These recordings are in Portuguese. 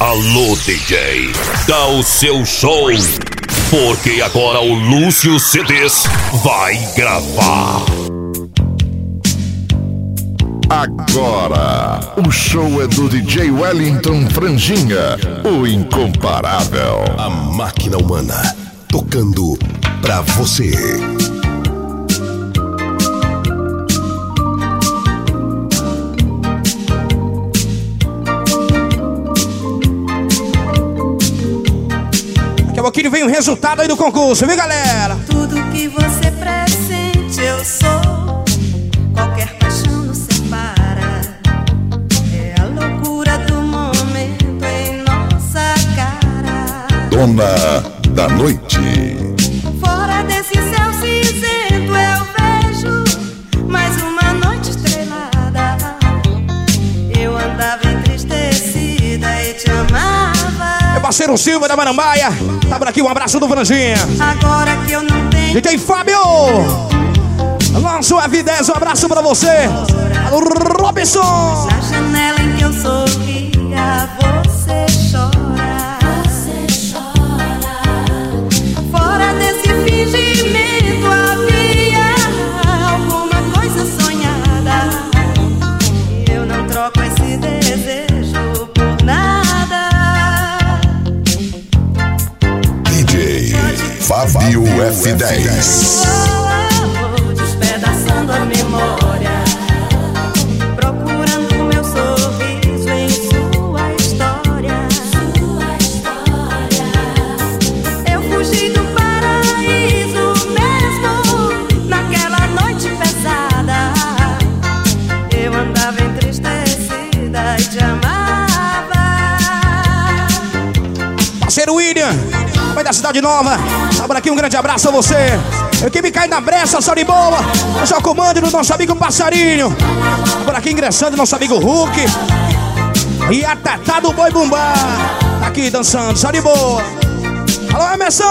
Alô, DJ, dá o seu show. Porque agora o Lúcio CDs vai gravar. Agora, o show é do DJ Wellington Franjinha, o incomparável. A máquina humana tocando pra você. Pouquinho vem o resultado aí do concurso, viu, galera? Tudo que você pressente eu sou. Qualquer paixão nos separa. É a loucura do momento em nossa cara. Dona da Noite. Parceiro Silva da Marambaia. Tá por aqui, um abraço do Franjinha. Agora que eu não tenho. DJ Fábio! Nosso F10, um abraço pra você. Alô, Robinson! Na janela em que eu sorria, você Eu andava entristecida e te amava. Parceiro William, da Cidade Nova. Por aqui, um grande abraço a você. Equipe cai na brecha, só de boa. O comando do nosso amigo Passarinho. Por aqui ingressando nosso amigo Hulk. E a Tatá do Boi Bumbá. Tá aqui dançando, só de boa. Alô, Emerson!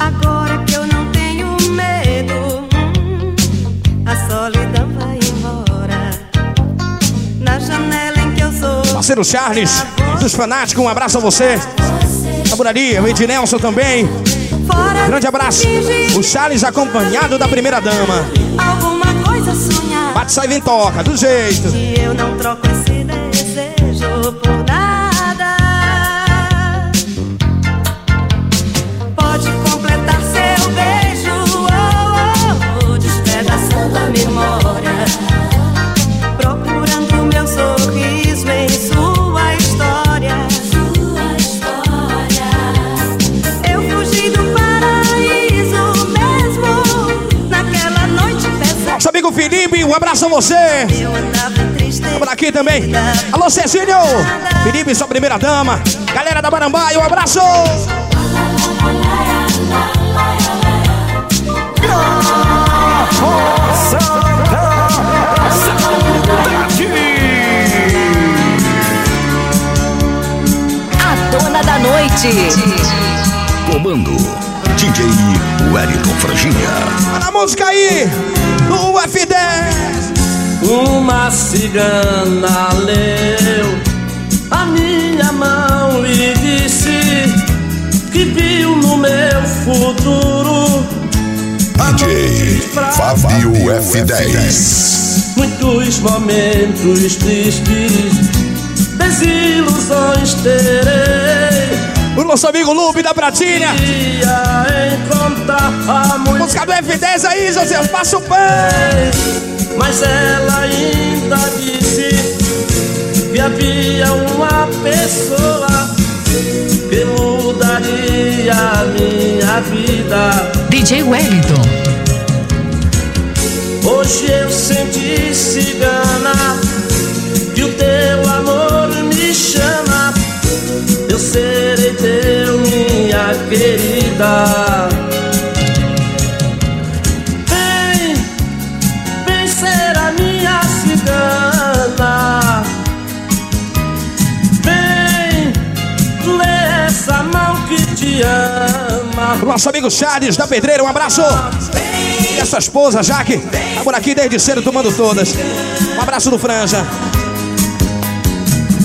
Agora que eu não tenho medo, hum, a solidão vai embora. Na janela em que eu sou. Parceiro Charles, dos fanáticos, um abraço a você. Por ali, o Ed Nelson também. Grande abraço. O Charles acompanhado da primeira dama. alguma coisa sonhar. Bate, sai, vem, toca, do jeito. Eu não troco esse desejo por um abraço a você. Por aqui também. Alô, Cecílio. Felipe, sua primeira dama. Galera da Marambaia, um abraço. A dona da noite. Comando DJ Wellington Franjinha. Olha a música aí. Do F10. Uma cigana leu a minha mão e disse que viu no meu futuro DJ Fábio F10. muitos momentos tristes, desilusões terei. O nosso amigo Lube da Pratinha. Música do F10 aí, José. Passa o pão. mas ela ainda disse que havia uma pessoa que mudaria a minha vida. DJ Wellington. Hoje eu senti cigana querida. Vem, vem ser a minha cigana. Vem, lê essa mão que te ama. Nosso amigo Charles da Pedreira, um abraço. E a sua esposa, Jaque, tá por aqui desde cedo tomando todas. Um abraço do Franja.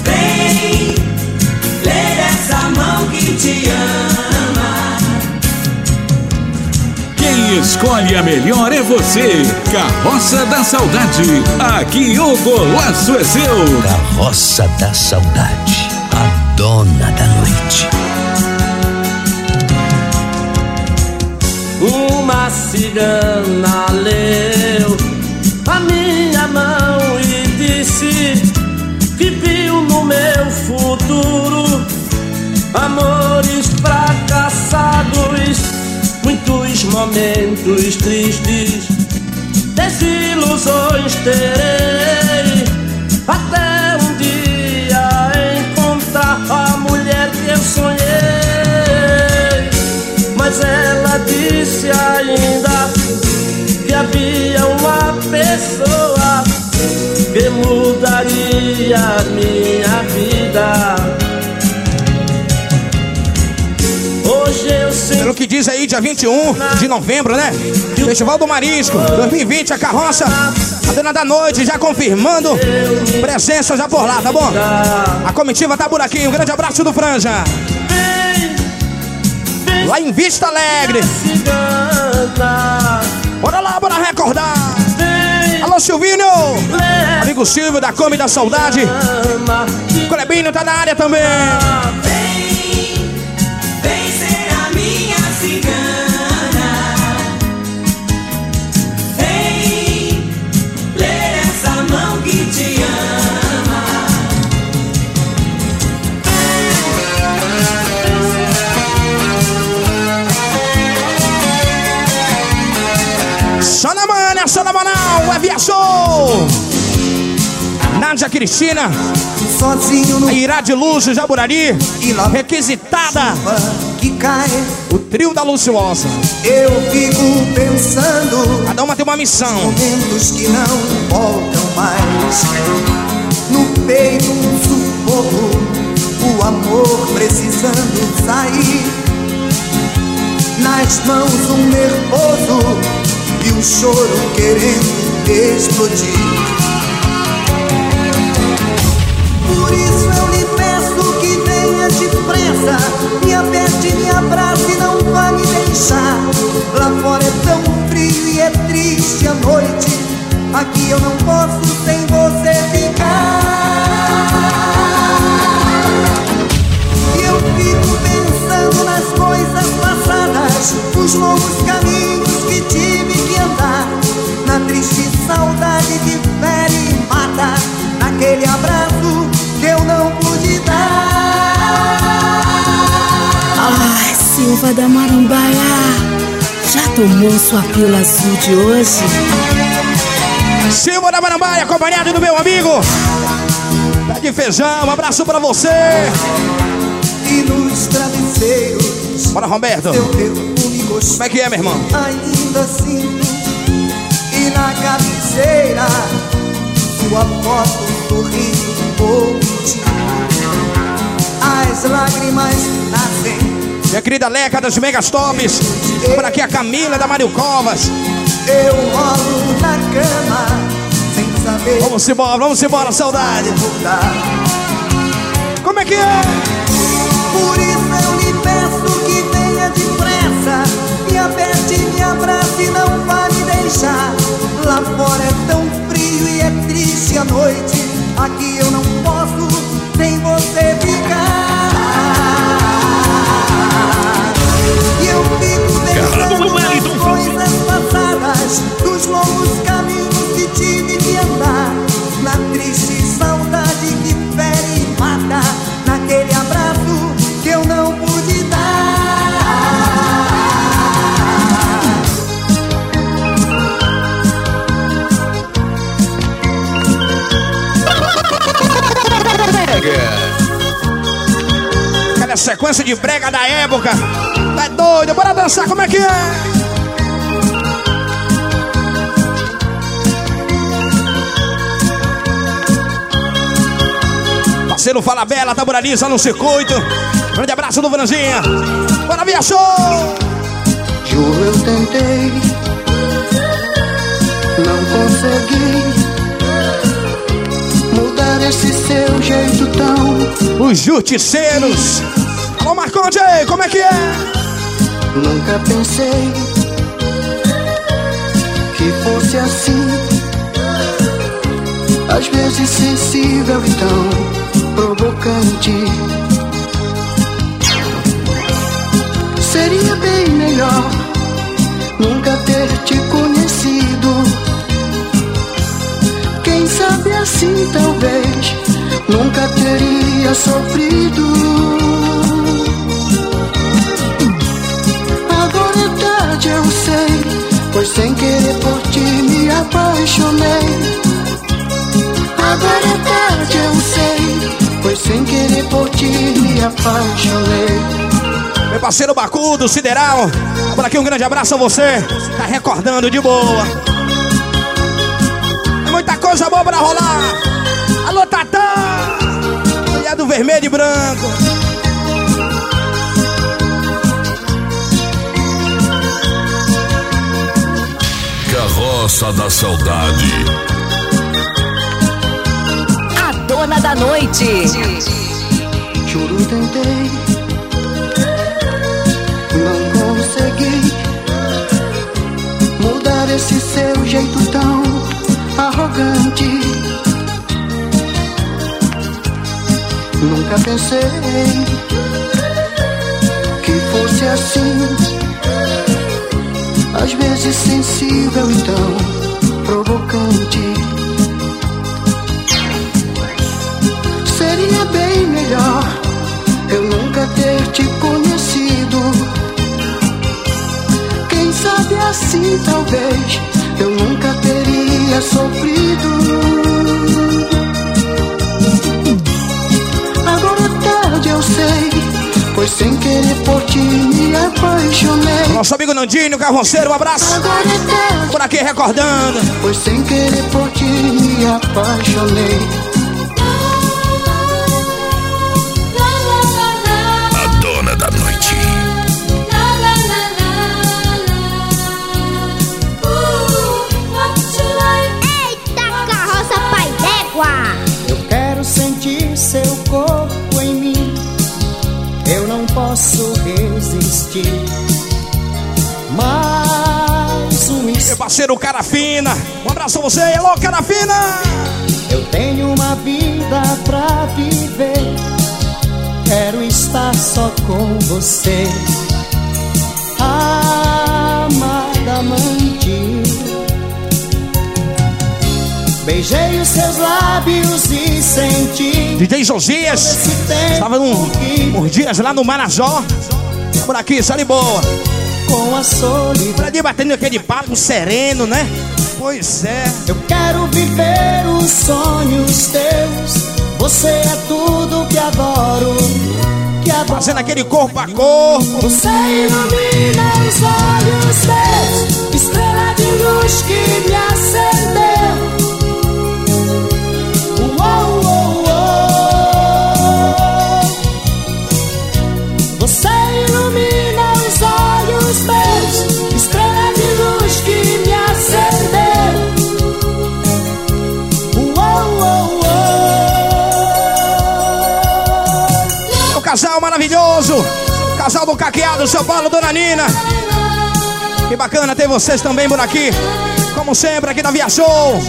Vem, lê essa mão que te ama. Quem escolhe a melhor é você. Carroça da Saudade. Aqui o golaço é seu. Carroça da Saudade, a dona da noite. Uma cigana leu a minha mão e disse que viu no meu futuro amores fracassados, muitos momentos tristes, desilusões terei até um dia encontrar a mulher que eu sonhei. Mas ela disse ainda que havia uma Pelo que diz aí, dia 21 de novembro, né? Festival do Marisco 2020, a carroça, a dona da noite, já confirmando presença já por lá, tá bom? A comitiva tá por aqui, um grande abraço do Franja. Lá em Vista Alegre. Bora lá, bora recordar. Alô, Silvinho. Amigo Silvio da Come da Saudade. Ama Clebinho tá na área também. Só na manha, só na é via show. Nádia Cristina, Sozinho no Irá de Luz, Jaburari, requisitada, que cai, o trio da Luciosa. eu fico pensando Cada uma tem uma missão. momentos que não voltam mais. No peito um sufoco, o amor precisando sair. Nas mãos um nervoso e o choro querendo explodir. Por isso eu lhe peço que venha depressa Me aperte, me abrace não vá me deixar Lá fora é tão frio e é triste a noite Aqui eu não posso sem você ficar tomou sua pílula azul de hoje? Silva da Marambaia, acompanhado do meu amigo. Tá de feijão, um abraço pra você. E nos travesseiros Bora, Roberto. Como é que é, meu irmão? ainda sinto E na cabeceira Sua foto sorrindo vou mentir As lágrimas nascem Minha querida Leca das Megas Tops. Por aqui a Camila da Mário Covas. Eu rolo na cama Sem saber Vamos embora, vamos embora, saudade. Como é que é? Por isso eu lhe peço que venha depressa Me aperte, me abrace e não vá me deixar Lá fora é tão frio e é triste a noite Aqui eu não posso sem você ficar longos caminhos que tive que andar Na triste saudade que fere e mata Naquele abraço que eu não pude dar Cadê a sequência de brega da época? Tá doido? Bora dançar, como é que é? Parceiro Fala Bela, tá por ali, no circuito. Grande abraço do Franzinha. Bora, via show! Juro, eu tentei, não consegui mudar esse seu jeito tão Os justiceiros. Alô, Marconde, como é que é? Nunca pensei que fosse assim. Às vezes sensível e tão provocante. Seria bem melhor nunca ter te conhecido. Quem sabe assim talvez nunca teria sofrido. Agora é tarde, eu sei, pois sem querer por ti me apaixonei. Agora é tarde, eu sei, pois sem querer por ti me apaixonei. Meu parceiro Bacudo, Sideral. Por aqui um grande abraço a você. Tá recordando de boa. Tem muita coisa boa pra rolar. Alô, Tatá! Mulher do vermelho e branco. Carroça da Saudade. Dona da noite. Juro, tentei, não consegui mudar esse seu jeito tão arrogante. Nunca pensei que fosse assim. Às vezes sensível e tão provocante. Nosso amigo Nandinho, carroceiro, um abraço. É Por aqui recordando. pois sem querer por ti me apaixonei. A dona da noite. Eita, carroça pai d'égua! Eu quero sentir seu corpo em mim. Eu não posso resistir. Meu parceiro Cara Fina. Um abraço a você. Alô, Cara Fina. Eu tenho uma vida pra viver. Quero estar só com você. Amada amante. Beijei os seus lábios e senti. DJ Josias. Estava num, uns dias lá no Marajó. Por aqui, série boa. Com a solidão. Por ali batendo aquele papo sereno, né? Pois é. Eu quero viver os sonhos teus. Você é tudo que adoro. Que adoro. Fazendo aquele corpo a corpo. Você ilumina os olhos meus, estrela de luz que me casal maravilhoso. Casal do Caqueado, São Paulo, Dona Nina. Que bacana ter vocês também por aqui. Como sempre, aqui na Via Show.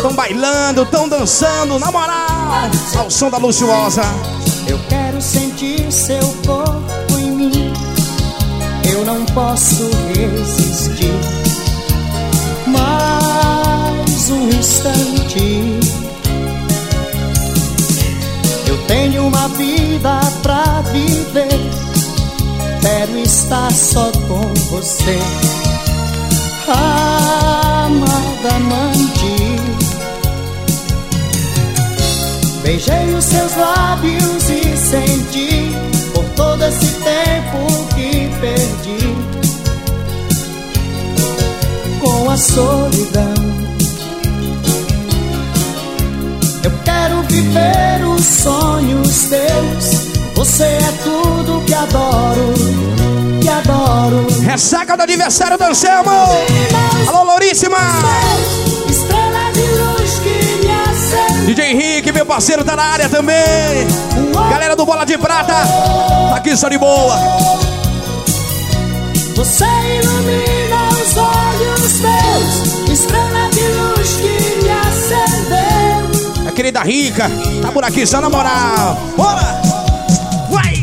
Tão bailando, tão dançando, na moral. Ao som da Luxuosa. Eu quero sentir seu corpo em mim. Eu não posso resistir. Mais um instante. Tenho uma vida pra viver. Quero estar só com você. Amada amante. Beijei os seus lábios e senti por todo esse tempo que perdi com a solidão. Viver os sonhos teus. Você é tudo que adoro, que adoro. Ressaca do aniversário do Anselmo. Alô, Louríssima. Estrela de luz que me acende. DJ Henrique, meu parceiro, tá na área também. Galera do Bola de Prata, tá aqui só de boa. Você ilumina querida Rica, tá por aqui só na moral. Bora! Vai!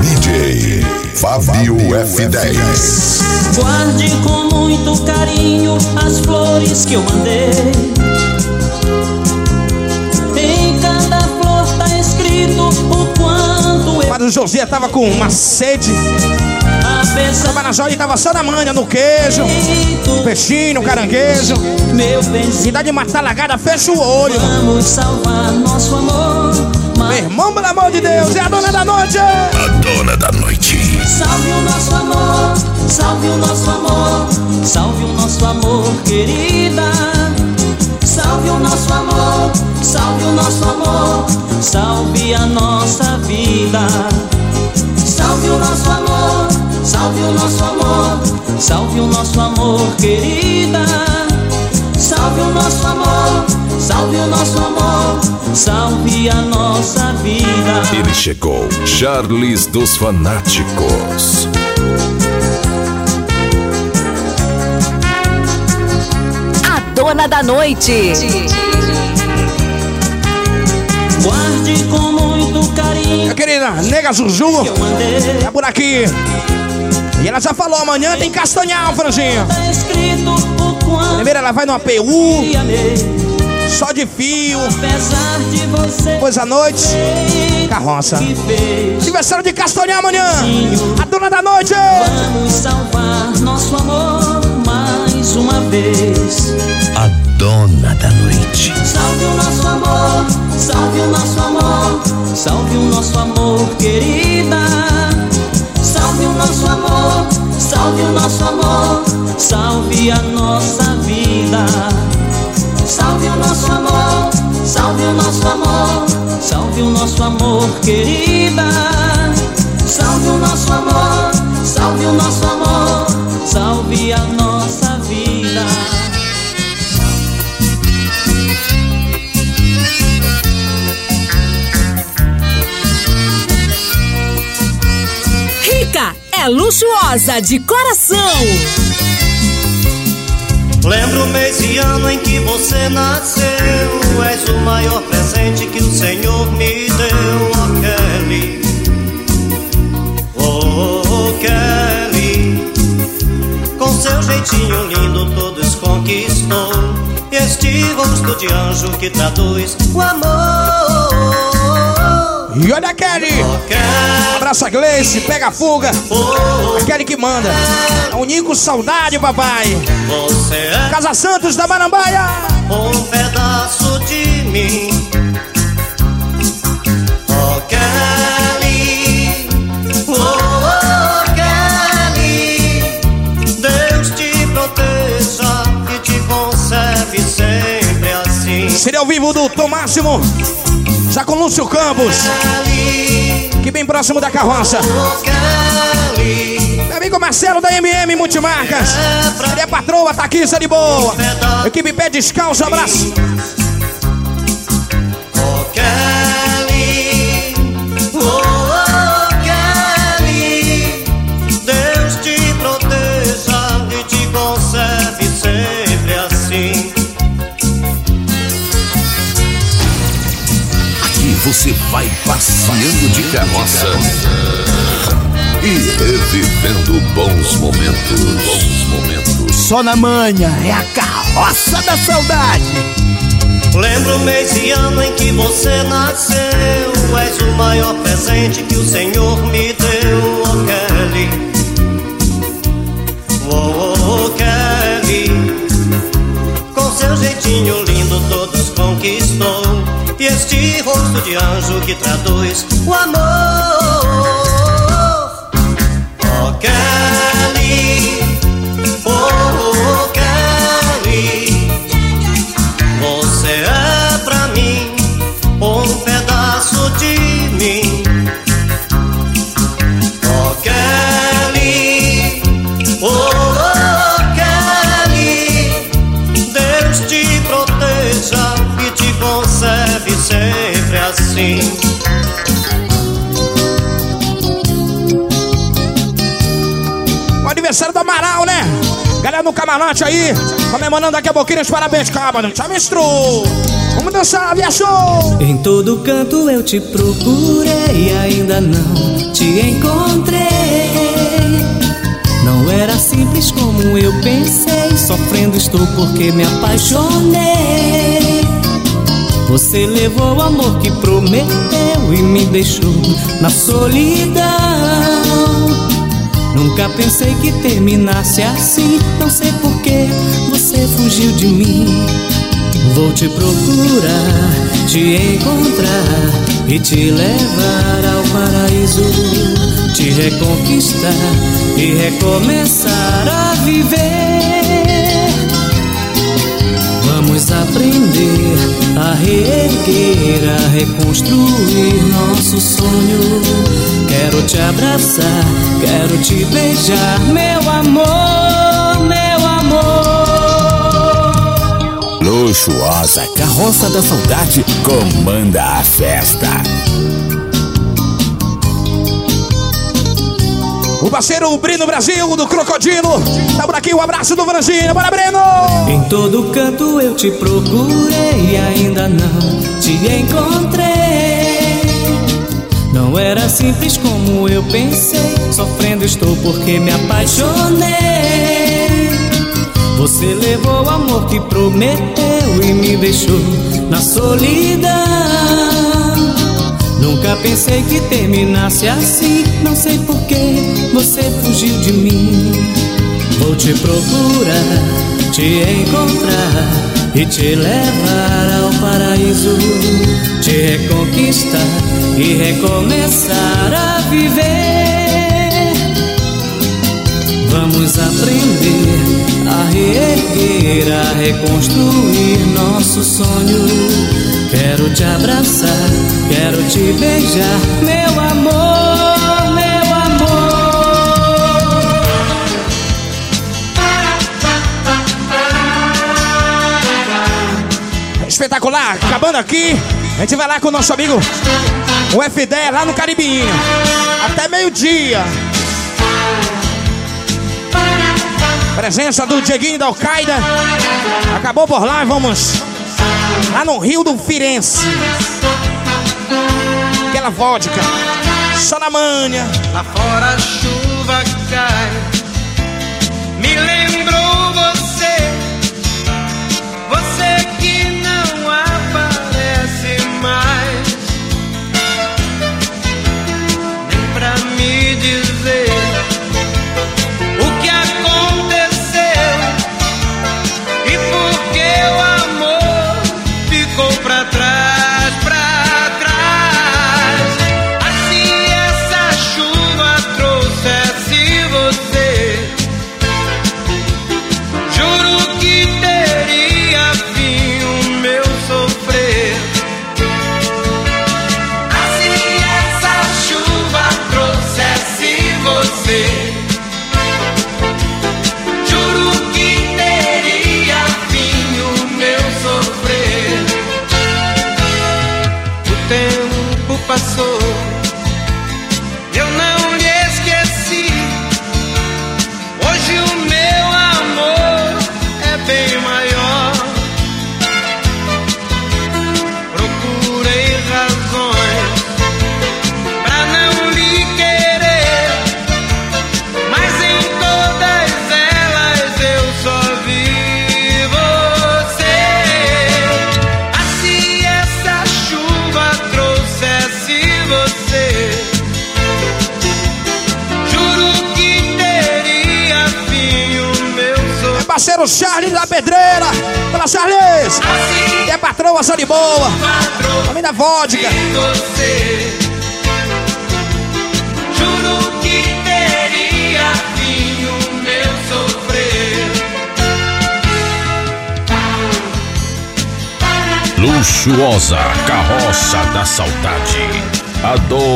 DJ Fábio F10. Guarde com muito carinho as flores que eu mandei. José tava com uma sede. Tava na joia e tava só na manha, no queijo, no peixinho, no caranguejo. Meu benzinho. Cidade de matar lagada, fecha o olho. Vamos salvar nosso amor. Meu irmão, pelo amor de Deus, é a dona da noite. A dona da noite. Salve o nosso amor, salve o nosso amor, salve o nosso amor, querida. Salve o nosso amor, salve o nosso amor, salve a nossa vida. Salve o nosso amor, salve o nosso amor, salve o nosso amor, querida. Salve o nosso amor, salve o nosso amor, salve a nossa vida. Ele chegou, Charles dos Fanáticos. A dona da noite. Guarde com muito carinho. Minha querida Nega Zuzu, tá por aqui. E ela já falou, amanhã tem castanhal, Franzinho. Tá Primeiro ela vai no APU, só de fio. De você Depois à noite, carroça. Aniversário de castanhal amanhã. A dona da noite. vamos salvar nosso amor mais uma vez. A dona da noite. Salve o nosso amor, salve o nosso amor, salve o nosso amor, querida. Salve o nosso amor, salve o nosso amor, salve a nossa vida. Salve o nosso amor, salve o nosso amor, salve o nosso amor, querida. Salve o nosso amor, salve o nosso amor, salve a nossa luxuosa de coração. Lembro o mês e ano em que você nasceu. És o maior presente que o Senhor me deu, oh Kelly. Oh, Kelly. Com seu jeitinho lindo, todos conquistou. Este rosto de anjo que traduz o amor. E olha a Kelly. Abraça a Gleice, pega a fuga. A Kelly que manda. É o Nico Saudade, papai. É Casa Santos da Marambaia. um pedaço de mim. Oh Kelly, oh, oh Kelly, Deus te proteja e te conserve sempre assim. Seria ao vivo do Tom Já com Lúcio Campos. Que bem próximo da carroça. Meu amigo Marcelo da MM Multimarcas. Ele é patroa, tá aqui, isso é de boa. Equipe Pé Descalço, abraço. Você vai passeando de carroça e revivendo bons momentos. Bons momentos. Só na manhã é a carroça da saudade. Lembro o mês e ano em que você nasceu. És o maior presente que o Senhor me deu, oh Kelly. Oh, oh, oh Kelly. Com seu jeitinho lindo, todos conquistou. E este de anjo que traduz o amor. No camarante aí, comemorando daqui a pouquinho os parabéns, cabra. Já misturou. Vamos dançar, viajou. Em todo canto eu te procurei ainda não te encontrei. Não era simples como eu pensei. Sofrendo estou porque me apaixonei. Você levou o amor que prometeu e me deixou na solidão. Nunca pensei que terminasse assim. Não sei por que você fugiu de mim. Vou te procurar, te encontrar e te levar ao paraíso. Te reconquistar e recomeçar a viver. Vamos aprender a reerguer, a reconstruir nosso sonho. Quero te abraçar, quero te beijar, meu amor, meu amor. Luxuosa Carroça da Saudade comanda a festa. O parceiro Brino Brasil do Crocodilo. Tá por aqui, um abraço do Franzinho. Bora, Breno! Em todo canto eu te procurei ainda não te encontrei. Não era simples como eu pensei. Sofrendo estou porque me apaixonei. Você levou o amor que prometeu e me deixou na solidão. Pensei que terminasse assim. Não sei por que você fugiu de mim. Vou te procurar, te encontrar e te levar ao paraíso. Te reconquistar e recomeçar a viver. Vamos aprender a reerguer, a reconstruir nosso sonho. Quero te abraçar, quero te beijar, meu amor, meu amor. Espetacular, acabando aqui. A gente vai lá com o nosso amigo o F10 lá no Caribinho. Até meio-dia. Presença do Dieguinho da Al-Qaeda. Acabou por lá, vamos lá no Rio do Firenze. Aquela vodka, só na manha. Lá fora a chuva cai.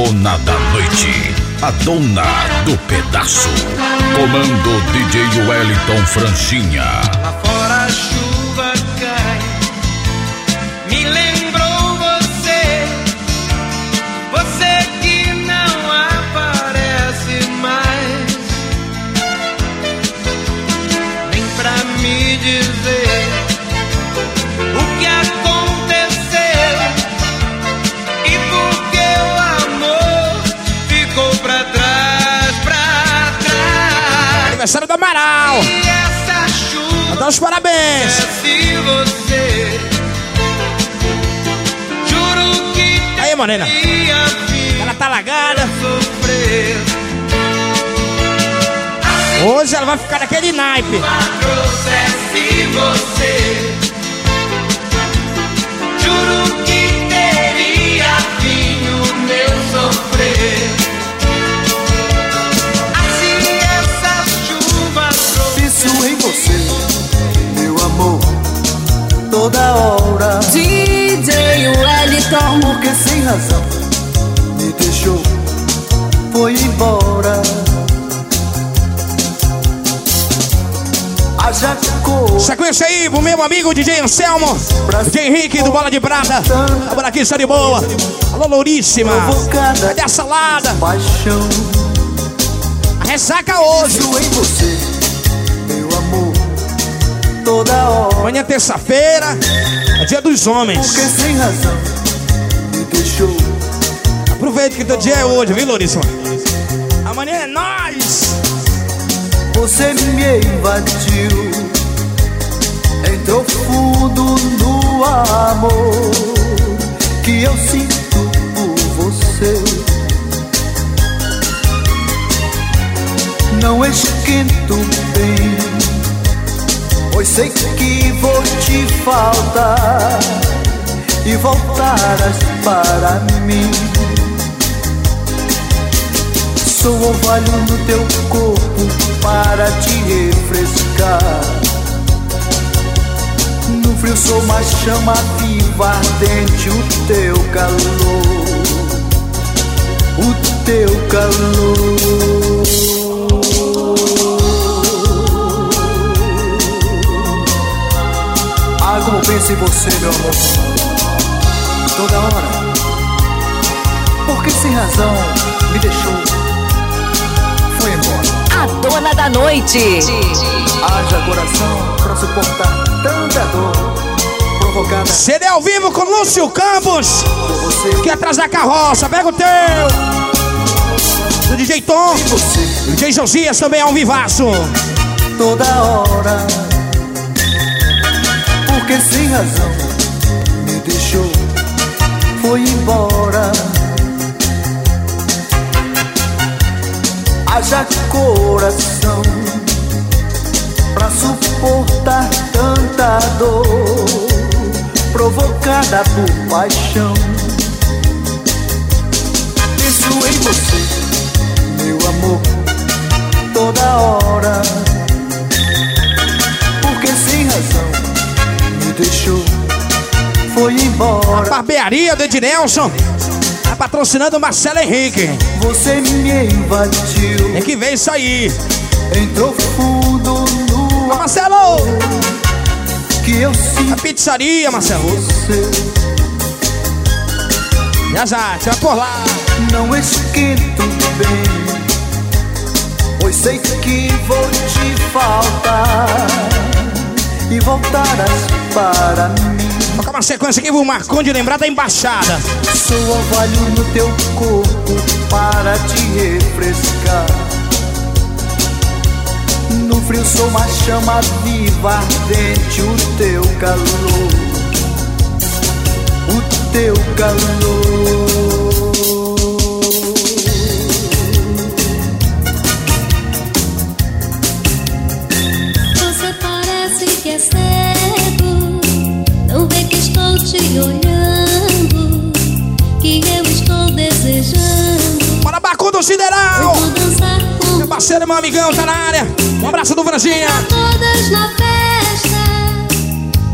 Dona da noite. A dona do pedaço. Comando DJ Wellington Franchinha. Lá fora chuva morena? Ela tá lagada. Hoje ela vai ficar naquele naipe. Trouxesse você, juro que teria fim o meu sofrer. Assim essa chuva Penso em você, meu amor, toda hora. Wellington. Porque sem razão me deixou, foi embora. Sequência aí pro meu amigo DJ Anselmo, DJ Henrique do Bola de Prata. Por aqui, está de boa. Alô, Louríssima. Cadê a salada? Paixão. A ressaca hoje. Penso em você, meu amor, toda hora. Amanhã é terça-feira, é dia dos homens. Porque sem razão. Aproveita que teu dia é hoje, viu, Louríssima? Amanhã é nós. Você me invadiu, entrou fundo no amor que eu sinto por você. Não esquento bem, pois sei que vou te faltar e voltarás para mim. Sou orvalho no teu corpo para te refrescar. No frio sou uma chama viva, ardente o teu calor. O teu calor. Ah, como penso em você, meu amor. Toda hora. Porque sem razão me deixou. A dona da noite. Haja coração pra suportar tanta dor provocada CD ao vivo com Lúcio Campos. você. Aqui atrás da carroça, pega o teu. Do DJ Tom. O DJ Josias também é um vivaço. Toda hora. Porque sem razão me deixou, foi embora. Haja coração pra suportar tanta dor provocada por paixão. Penso em você, meu amor, toda hora. Porque sem razão me deixou, foi embora. Barbearia do Ednelson. Tá patrocinando o Marcelo Henrique. Você me invadiu, Tem que ver isso aí. entrou fundo no Ô, Marcelo! que eu sinto A pizzaria, Marcelo. você. Já já, você vai por lá. Não esquento bem, pois sei que vou te faltar e voltarás para mim. Toca uma sequência aqui pro Marcon de lembrar da embaixada. Sou orvalho no teu corpo para te refrescar. No frio sou uma chama viva, ardente o teu calor. O teu calor. Você parece que é cego, olhando, que eu estou desejando. Bora, Bacu do Sideral! Com Meu parceiro, meu amigão, tá na área. Um abraço do Franjinha. todas na festa,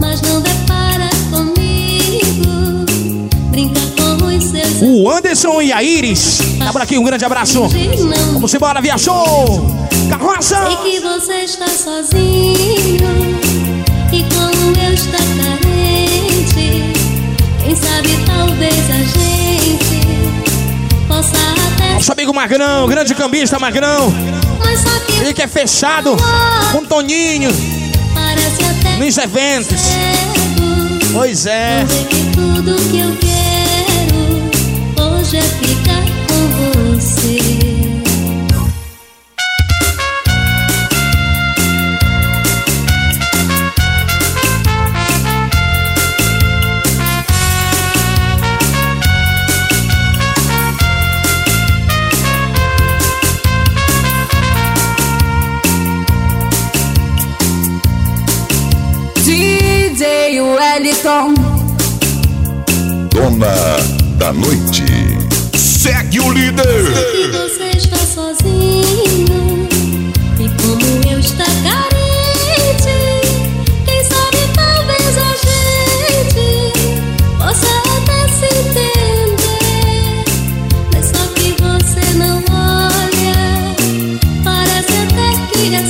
mas não depara comigo. Brinca com os seus O Anderson e a Iris. Tá por aqui, um grande abraço. Vamos embora, viajou! Carroça! Sei que você está sozinho e como eu está carente. Quem sabe talvez a gente possa até. Nosso amigo Magrão, grande cambista Magrão. Ele que é fechado com Toninho nos eventos. Pois é. Que tudo que eu dona da noite. Segue o líder. você está sozinho e como eu está carente. Quem sabe talvez a gente possa até se entender. Mas só que você não olha, parece até que é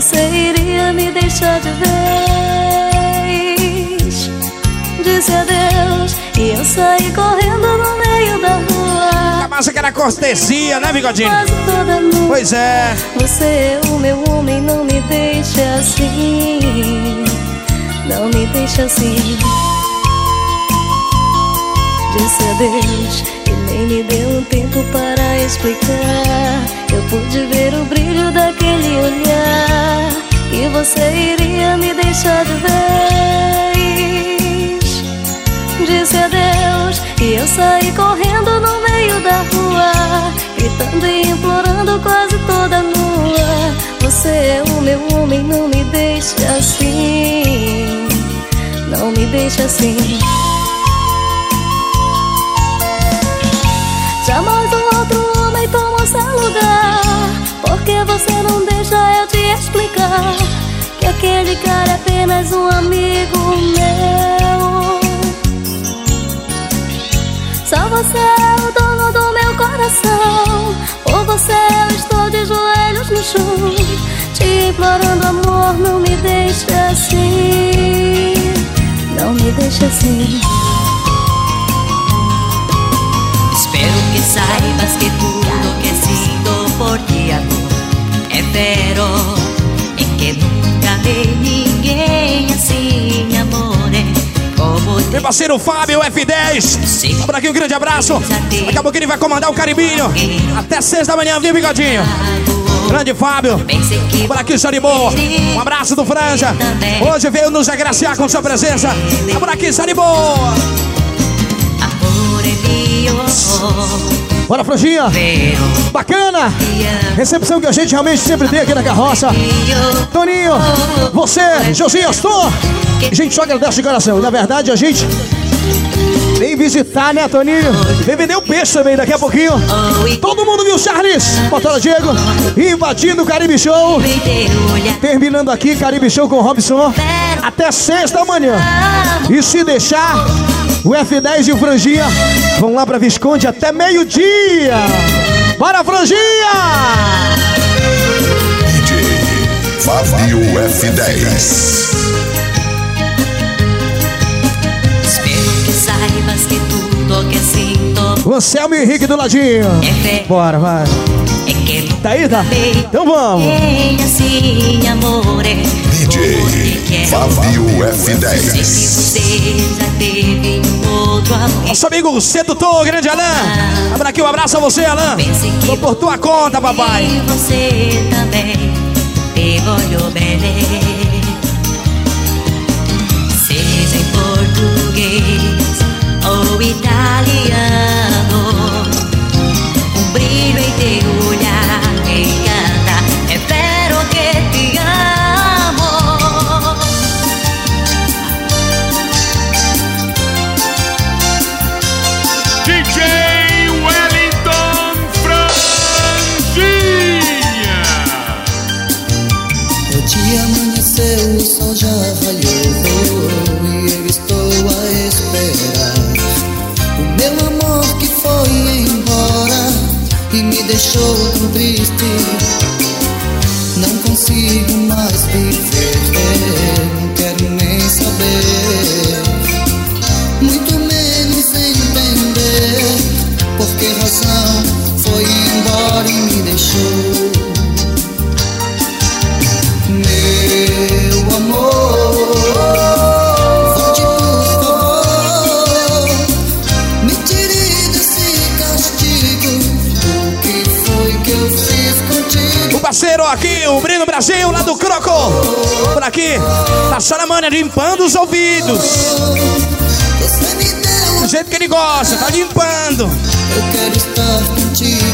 você iria me deixar de vez. Disse adeus e eu saí correndo no meio da rua. Massa que era cortesia, né, bigodinho? Quase. Pois é. Você é o meu homem, não me deixa assim. Não me deixa assim. Disse adeus e nem me deu um tempo para explicar. Eu pude ver o brilho daquele olhar que você iria me deixar de vez. Disse adeus e eu saí correndo no meio da rua, gritando e implorando quase toda nua. Você é o meu homem, não me deixe assim. Não me deixe assim. Jamais um outro homem tomou seu lugar. Você não deixa eu te explicar que aquele cara é apenas um amigo meu. Só você é o dono do meu coração. Por você eu estou de joelhos no chão, te implorando amor, não me deixe assim. Não me deixe assim. Espero que saibas que Meu parceiro Fábio F10. Por aqui um grande abraço. Daqui a pouco ele vai comandar o Caribinho. Até seis da manhã, viu, bigodinho? Grande Fábio. Por aqui o. Um abraço do Franja. Hoje veio nos agraciar com sua presença. É por aqui, Saribô. Bora, Franjinha. Bacana. Recepção que a gente realmente sempre tem aqui na carroça. Toninho, você, Josias, tô. A gente só agradece de coração. Na verdade, a gente vem visitar, né, Toninho? Vem vender o peixe também daqui a pouquinho. Todo mundo viu, Charles? Botola Diego. Invadindo o Caribe Show. Terminando aqui, Caribe Show com Robson. Até seis da manhã. E se deixar, o F10 e o Franjinha vão lá pra Visconde até meio-dia. Bora, Franjinha! Fábio F10. Tudo que sinto O Anselmo e Henrique do ladinho. Bora, vai. é que nunca Tá aí, tá? Então vamos. ninguém assim, amore. DJ que F10. você já teve um outro amor. Nosso amigo Sedutor, grande Alain. Abra aqui um abraço a você, Alain. Tô por tua conta, papai. E você também te voglio bene. Meu amor que foi embora e me deixou tão triste. Não consigo mais viver, não quero nem saber. Muito menos entender por que razão foi embora e me deixou. Parceiro aqui, o Brino Brasil, lá do Croco. Por aqui, tá na manha, limpando os ouvidos. Do jeito que ele gosta, tá limpando. Eu quero estar contigo,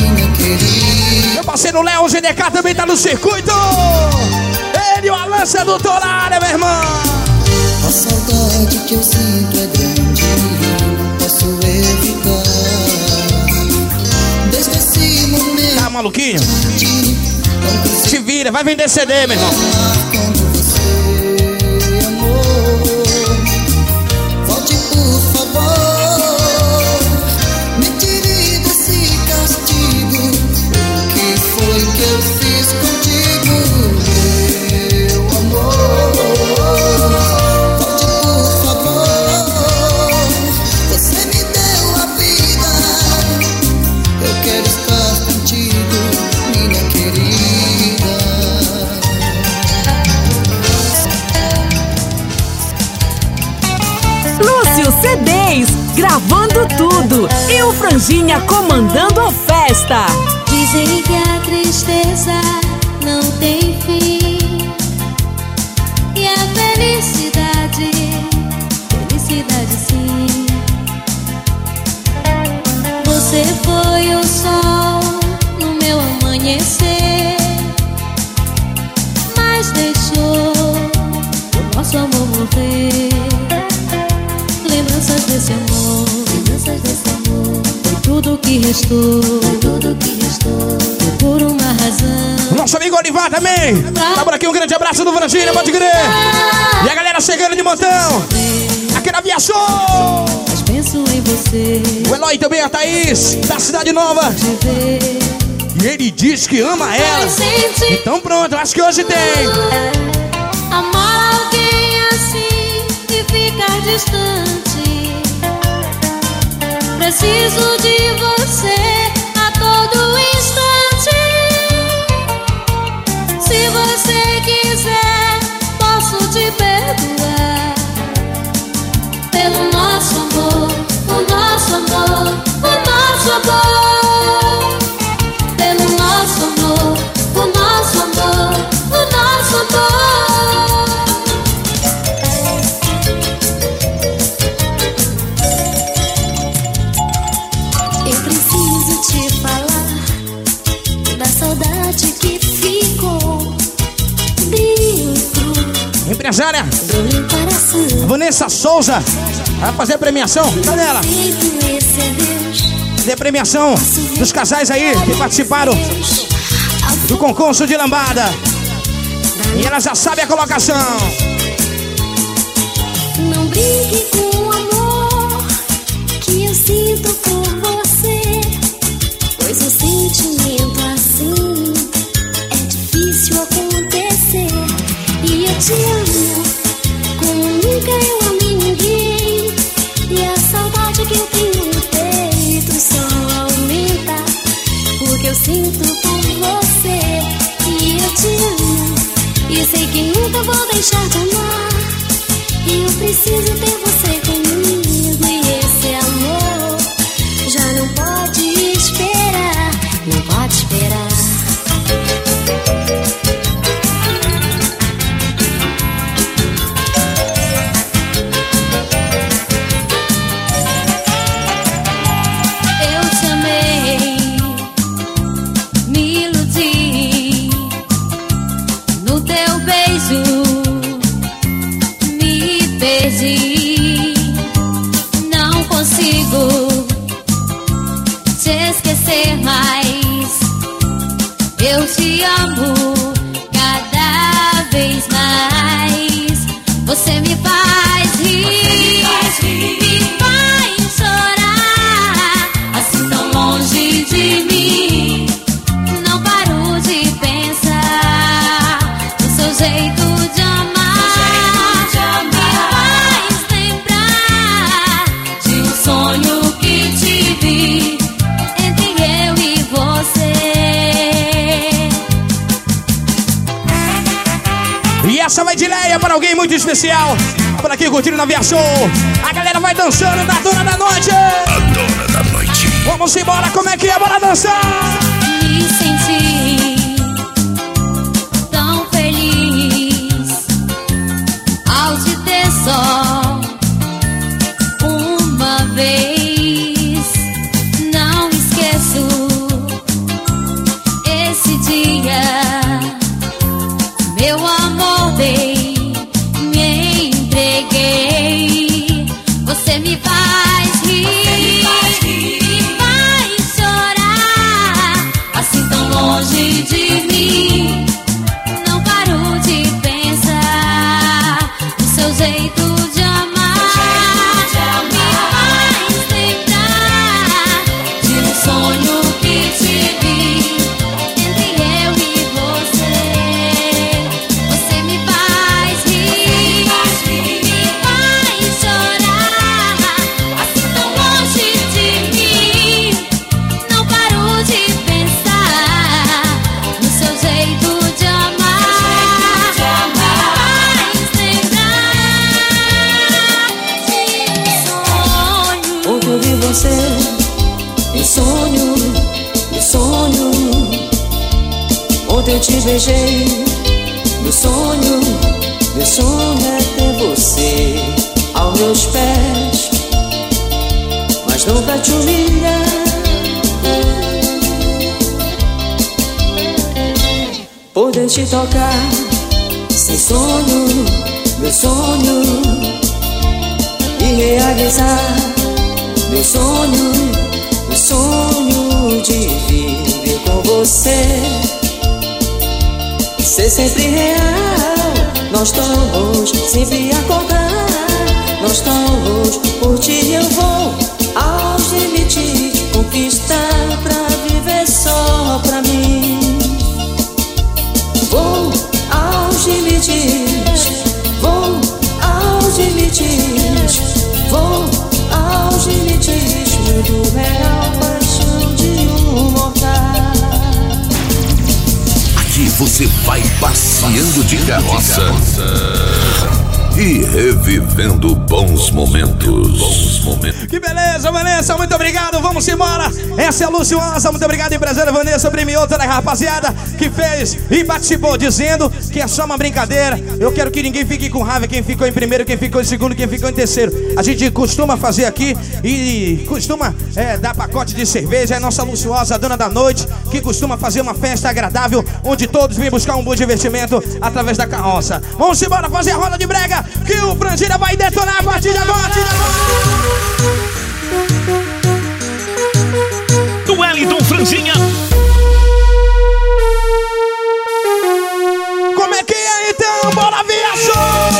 minha querida. Meu parceiro Léo GDK também tá no circuito. Ele, o Alança do Torária, meu irmão. A saudade que eu sinto maluquinho? Se vira, vai vender CD, meu irmão. Lúcio CDs, gravando tudo. E o Franjinha comandando a festa. Dizem que a tristeza não tem fim E a felicidade, felicidade sim Você foi o sol no meu amanhecer Mas deixou o nosso amor morrer desse amor, lembranças desse amor Foi tudo que restou, foi tudo que restou Foi por uma razão Nosso amigo Olivar também. Tá por aqui, um grande abraço do Franjinha, pode crer. E a galera chegando de montão. Aqui na Via Show. Mas penso em você O Eloy também, a Thaís, da Cidade Nova. E ele diz que ama ela. Então pronto, acho que hoje tem. Amar alguém assim e ficar distante Preciso de você a todo instante. Se você quiser, posso te perdoar. Pelo nosso amor, o nosso amor, o nosso amor Empresária. Vanessa Souza. Vai fazer a premiação. Cadê ela? Esse adeus, Fazer a premiação dos casais aí que participaram do concurso de lambada. E ela já sabe a colocação. não brinque com o amor que eu sinto por você. Que nunca vou deixar de amar. E eu preciso ter você Na Via Show. A galera vai dançando na dona da noite. A dona da noite. Vamos embora, como é que é? Bora dançar! Conquistar pra viver só pra mim. Vou aos limites, vou aos limites, vou aos limites. Mundo real, paixão de um mortal. Aqui você vai passeando de carroça e revivendo bons momentos. Bons momentos. Que beleza, Vanessa, muito obrigado, vamos embora. Essa é a Luciosa, muito obrigado, empresária Vanessa, outra da rapaziada que fez e participou, dizendo que é só uma brincadeira. Eu quero que ninguém fique com raiva, quem ficou em primeiro, quem ficou em segundo, quem ficou em terceiro. A gente costuma fazer aqui e costuma é, dar pacote de cerveja. É a nossa Luciosa, dona da noite, que costuma fazer uma festa agradável, onde todos vêm buscar um bom divertimento através da carroça. Vamos embora fazer a roda de brega, que o Frangina vai detonar a partir de agora. Do Wellington Franzinha. Como é que é então? Bora viajar!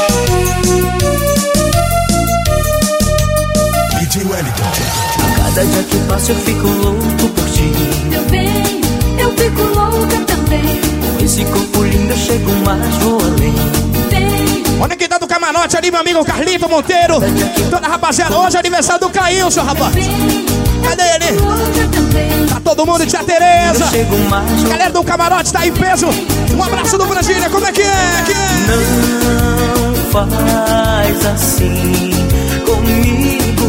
DJ Wellington. Cada dia que passa eu fico louco por ti. Meu bem, eu fico louca também. Com esse corpo lindo eu chego mais, vou além. Olha quem tá do camarote ali, meu amigo Carlito Monteiro. Toda rapaziada, hoje é aniversário do Caílson, rapaz. Cadê ele? Tá todo mundo, tia Tereza. Galera do camarote tá em peso. Um abraço do Brasília, como é que é? Que é? Não faz assim comigo.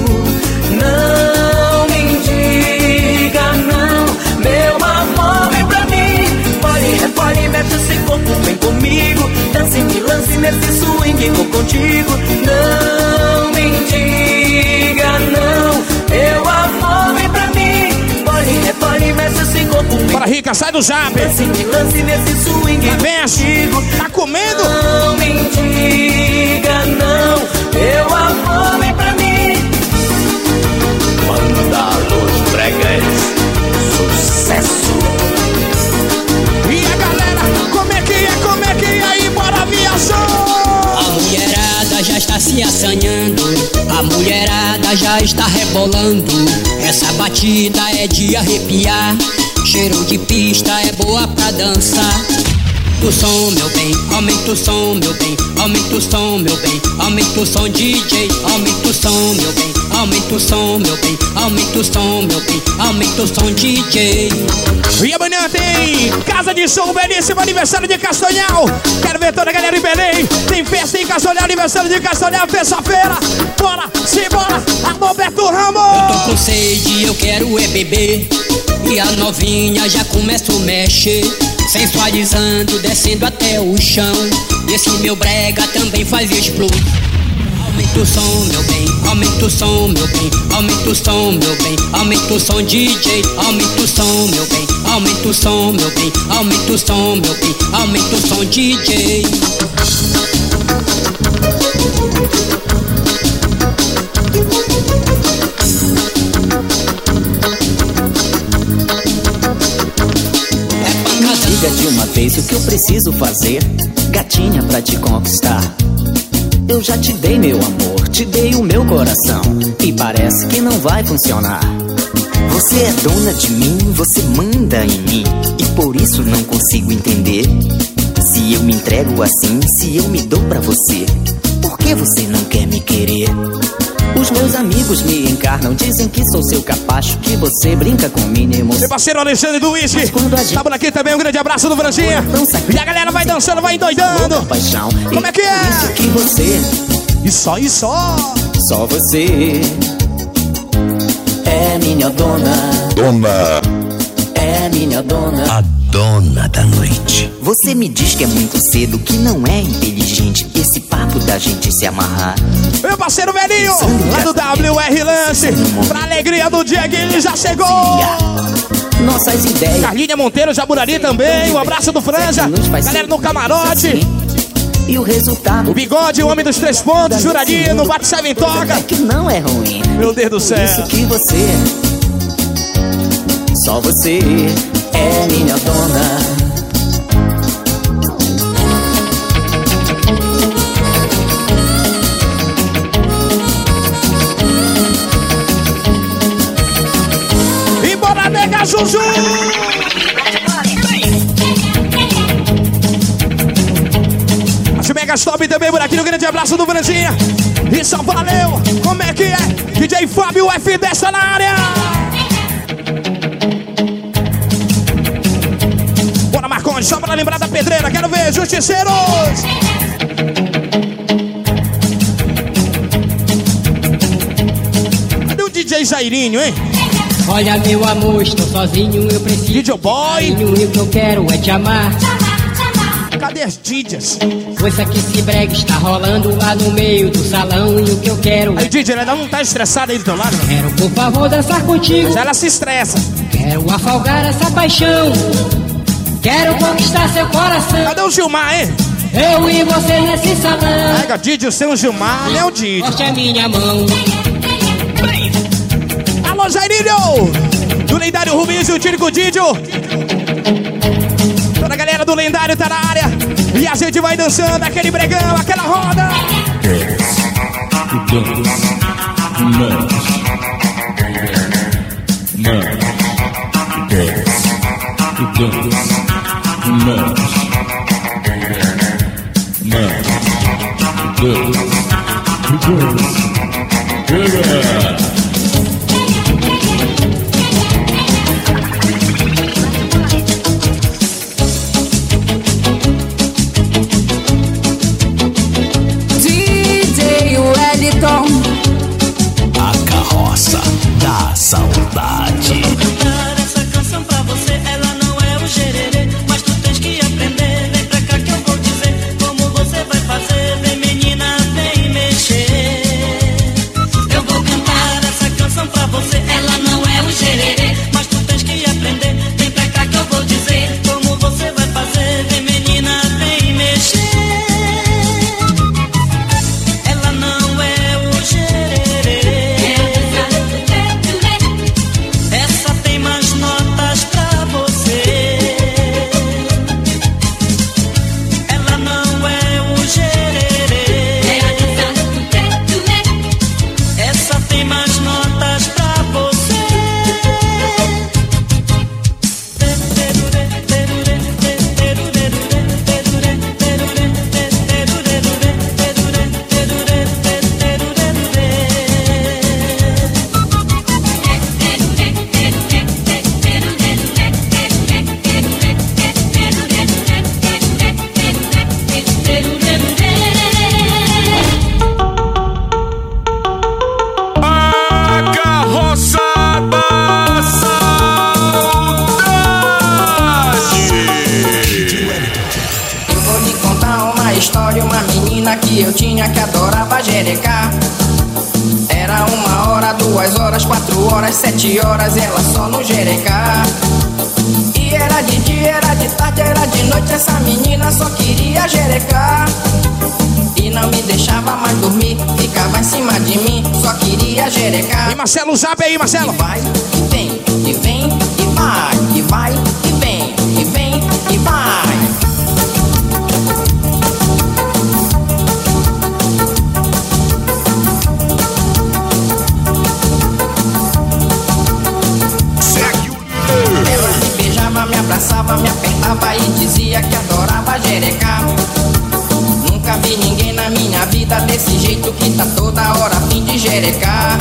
Não me diga não, meu amor, vem pra mim. Pode, repare, mexe esse corpo, vem comigo. Dance, me lance nesse swing, vou contigo. Não me diga não, Rica, sai do zap. Dance, nesse swing, contigo. Tá comendo? Não me diga não, meu amor, vem pra mim. Manda Los Bregas. Sucesso. E a galera, como é que é? Como é que é? Aí, bora viajar! A mulherada já está se assanhando, a mulherada já está rebolando. Essa batida é de arrepiar, cheiro de pista é boa pra dançar. O som, meu bem, aumenta o som, meu bem, aumenta o som, meu bem, aumenta o som, DJ, aumenta o som, meu bem, aumenta o som, meu bem, aumenta o som, meu bem, aumenta o som, DJ. E amanhã tem Casa de Som Belíssimo, aniversário de Castanhal. Quero ver toda a galera em Belém. Tem festa em Castanhal, aniversário de Castanhal, terça-feira. Bora, simbora, Beto Ramos. Tô com sede, eu quero é beber. E a novinha já começa a mexer. Sensualizando, descendo até o chão. E esse meu brega também faz explodir. Aumenta o som, meu bem, aumenta o som, meu bem, aumenta o som, meu bem, aumenta o som, DJ, aumenta o som, meu bem, aumenta o som, meu bem, aumenta o som, meu bem, aumenta o som, DJ. Diga de uma vez o que eu preciso fazer, gatinha, pra te conquistar. Eu já te dei meu amor, te dei o meu coração, e parece que não vai funcionar. Você é dona de mim, você manda em mim, e por isso não consigo entender. Se eu me entrego assim, se eu me dou pra você, que você não quer me querer? Os meus amigos me encarnam, dizem que sou seu capacho, que você brinca com emoção. Meu parceiro Alexandre do Whisky. Tá por aqui também, um grande abraço do Franjinha. E a galera vai dançando, vai endoidando. Paixão, Como é que é? Isso que você, E só, e só. só você é minha dona. dona. É minha dona. A dona da noite. Você me diz que é muito cedo, que não é inteligente esse papo da gente se amarrar. Meu parceiro velhinho, lá do WR Lance, pra alegria do dia que ele já chegou. Nossas ideias. Carlinha Monteiro, Jaburari também, um abraço do Franja, galera no camarote. E o resultado? O bigode, o homem dos três pontos, Jurari, no Bate Seven Toca. que não é ruim. Meu Deus do céu. Isso que você, só você é minha dona. E bora nega Juju! As Megas Top também por aqui, um grande abraço do Franzinha. Isso, valeu! Como é que é? DJ Fábio F dessa na área! Pra lembrar da pedreira, quero ver, justiceiros! Cadê o DJ Zairinho, hein? Olha meu amor, estou sozinho, eu preciso DJ Boy. E o que eu quero é te amar Cadê as DJs? Pois aqui esse brega está rolando lá no meio do salão E o que eu quero Aí DJ, ela não tá estressada aí do teu lado? Quero por favor dançar contigo Mas ela se estressa Quero afogar essa paixão Quero conquistar seu coração Cadê o Gilmar, hein? Eu e você nesse salão Pega Didi, o seu Gilmar, é o Didi Forte a minha mão Alô, Jairinho! Do lendário Rubinho e o Tírico Didio. Toda a galera do lendário tá na área. E a gente vai dançando aquele bregão, aquela roda. Mers. Mers. Döds. good. Sete horas, ela só no jerecar. E era de dia, era de tarde, era de noite, essa menina só queria jerecar. E não me deixava mais dormir, ficava em cima de mim, só queria jerecar. E Marcelo, zap aí, Marcelo. E vai, e vem, e vem, e vai, e vai, apertava e dizia que adorava jerecar. Nunca vi ninguém na minha vida desse jeito que tá toda hora a fim de jerecar.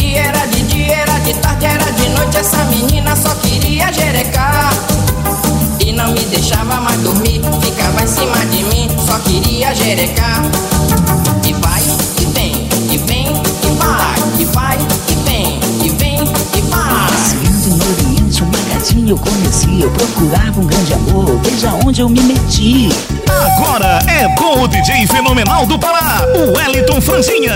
E era de dia, era de tarde, era de noite, essa menina só queria jerecar. E não me deixava mais dormir, ficava em cima de mim, só queria jerecar. Assim eu conheci, eu procurava um grande amor, veja onde eu me meti. Agora é com o DJ fenomenal do Pará, o Wellington Franzinha.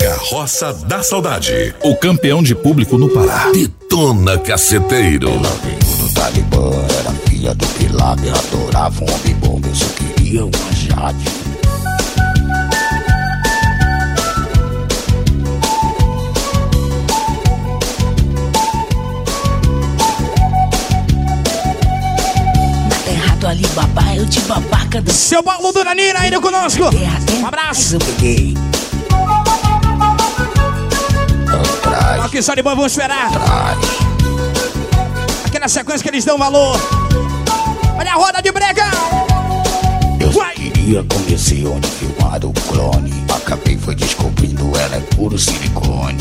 Carroça da Saudade, o campeão de público no Pará. Detona Caceteiro. No Talibã era filha do Pilar, adorava um homem bom, eu só queria uma Jade. Do Alibaba, eu te babaca do... Seu Paulo Duranina indo conosco. Um abraço. Aqui só de bom, vamos esperar. Aqui na sequência que eles dão valor. Olha a roda de brega. Eu só queria conhecer onde filmaram o clone. Acabei foi descobrindo, ela é puro silicone.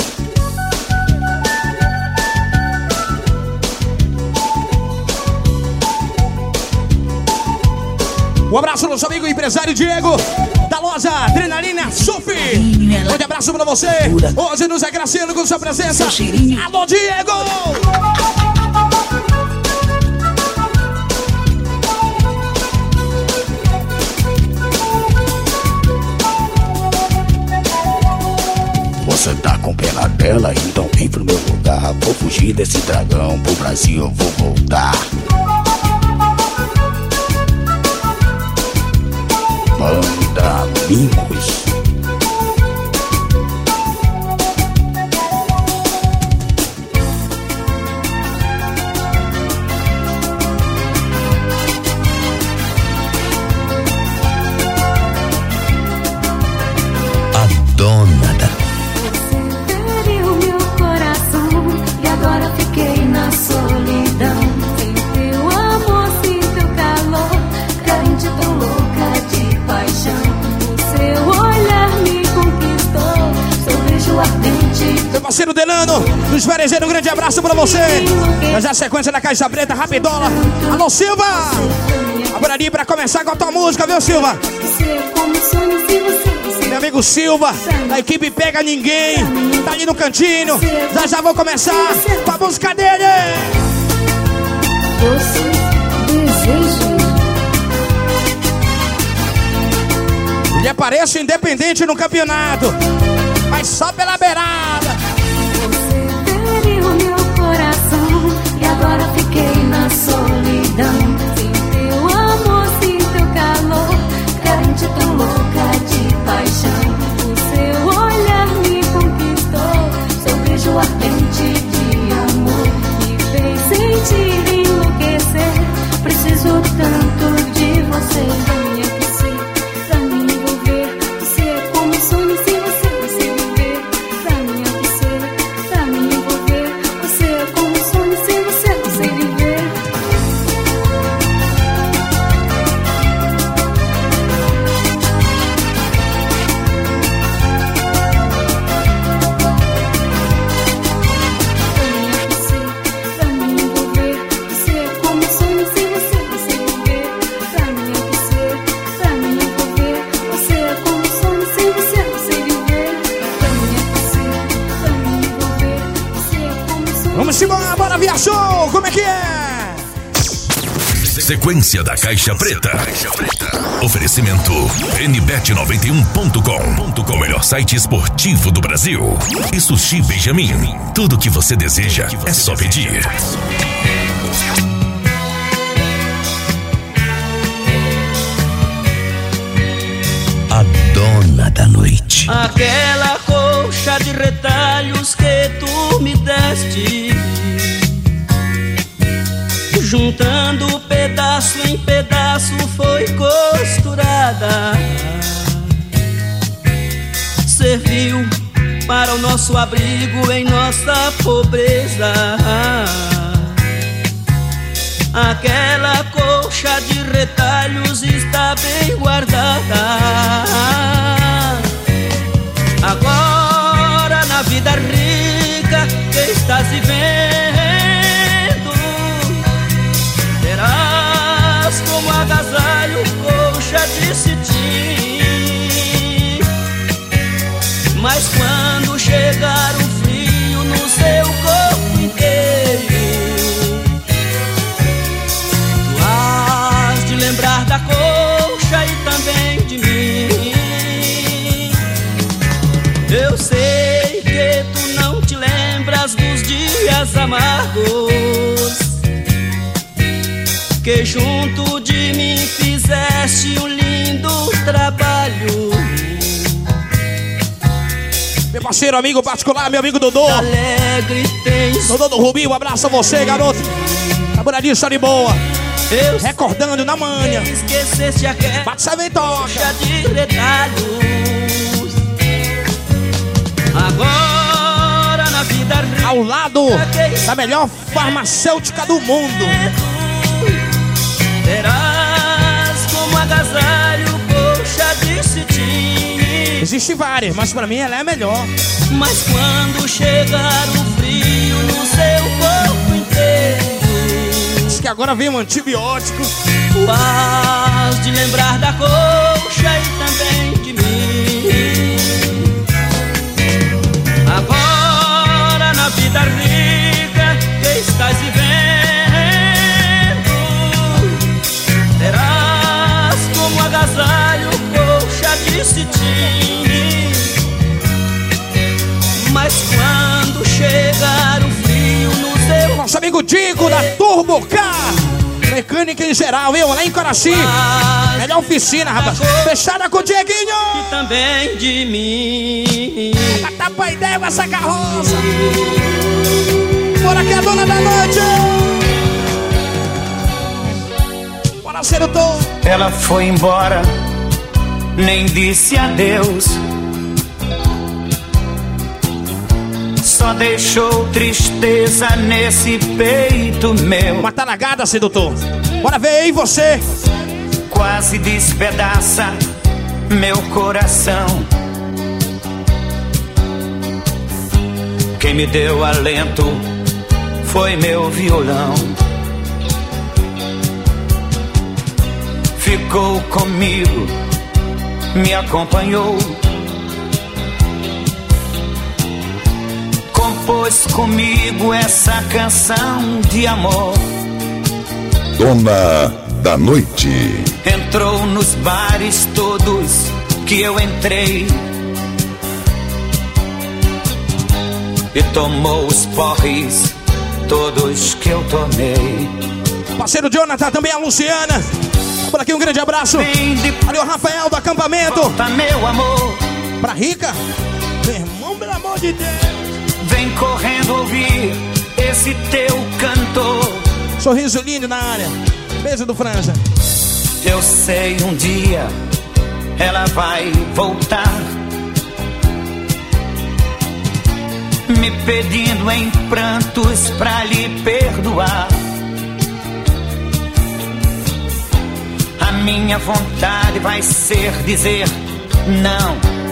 Um abraço ao nosso amigo empresário Diego, da loja Adrenalina Sufi. Um abraço pra você. Hoje nos agraciando com sua presença. Alô, Diego! Você tá com pena dela, então vem pro meu lugar. Vou fugir desse dragão, pro Brasil eu vou voltar. Banda Mimos. Dos Varejeiros, um grande abraço pra você. Já a sequência da Caixa Preta, rapidola. Alô, Silva! Abra pra começar com a tua música, viu, Silva? Meu amigo Silva, da equipe Pega Ninguém, tá ali no cantinho. Já já vou começar com a música dele. Ele aparece independente no campeonato, mas só pela beirada. Sequência da Caixa Preta. Oferecimento nbet91.com. O melhor site esportivo do Brasil. E Sushi Benjamin. Tudo que você deseja é só pedir. A dona da noite. Aquela colcha de retalhos que tu me deste Juntando pedaço em pedaço foi costurada Serviu para o nosso abrigo em nossa pobreza Aquela colcha de retalhos está bem guardada. Agora na vida rica que estás vivendo, chegar o frio no seu corpo inteiro. Tu has de lembrar da coxa e também de mim. Eu sei que tu não te lembras dos dias amargos que junto de mim fizeste um lindo trabalho. Meu parceiro, amigo particular, meu amigo Dodô. Alegre tens. Dodô do Rubinho, um abraço a você, garoto. Taburadinho, só de boa. Eu Recordando na. Esqueceste aquela. Bate essa vem toca. de retalhos. Agora na vida rica. Ao lado da melhor farmacêutica do mundo. Terás como agasalho colcha de cetim. Existe várias, mas pra mim ela é a melhor. Mas quando chegar o frio no seu corpo inteiro. Diz que agora vem um antibiótico. Faz de lembrar da colcha e também de mim. Agora na vida rica que estás vivendo, terás como agasalho Mecânica em geral, viu? Lá em Coraci. Melhor oficina, rapaz. Fechada com o Dieguinho. E também de mim. Tá pra ideia com essa carroça. Bora que é a dona da noite. Bora, sedutor. Ela foi embora, nem disse adeus. Só deixou tristeza nesse peito meu. Uma talagada, sedutor. Bora ver aí você. Quase despedaça meu coração. Quem me deu alento foi meu violão. Ficou comigo, me acompanhou. Compôs comigo essa canção de amor. Dona da Noite. Entrou nos bares todos que eu entrei. E tomou os porres todos que eu tomei. Parceiro Jonathan, também a Luciana. Por aqui um grande abraço. Ali o Rafael do acampamento. Volta, meu amor. Pra Rica. Meu irmão, pelo amor de Deus. Vem correndo ouvir esse teu cantor. Sorriso lindo na área. Beijo do Franja. Eu sei um dia ela vai voltar. Me pedindo em prantos pra lhe perdoar. A minha vontade vai ser dizer não.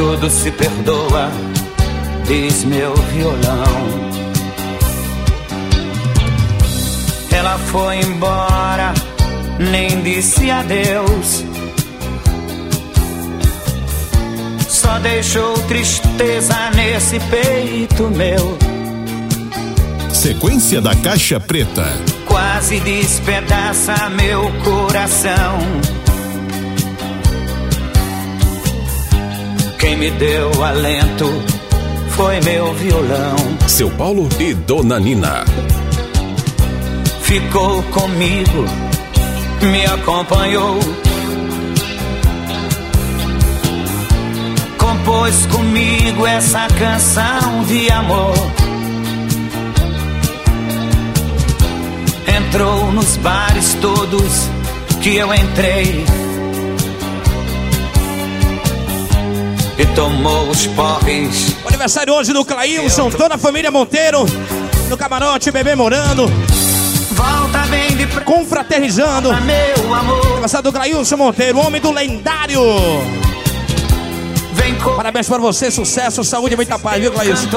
Tudo se perdoa, diz meu violão. Ela foi embora, nem disse adeus. Só deixou tristeza nesse peito meu. Sequência da Caixa Preta. Quase despedaça meu coração. Quem me deu alento foi meu violão. Seu Paulo e Dona Nina. Ficou comigo, me acompanhou. Compôs comigo essa canção de amor. Entrou nos bares todos que eu entrei. E tomou os porres. O aniversário hoje do Clailson, toda a família Monteiro. No camarote, bebê morando. Volta bem depressa. Confraternizando. Meu amor. Aniversário do Clailson Monteiro, homem do lendário. Vem com... Parabéns para você, sucesso, saúde e muita paz, viu, Clailson?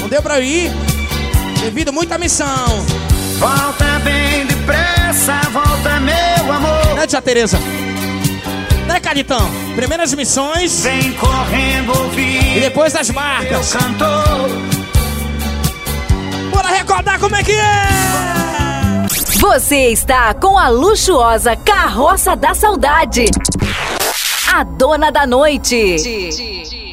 Não deu pra ir. Devido muita missão. Volta bem depressa, volta meu amor. Né, tia Tereza? Né, Caditão? Primeiras missões. Vem correndo ouvir. E depois as marcas. Eu cantor. Bora recordar como é que é! Você está com a luxuosa Carroça da Saudade. A dona da noite.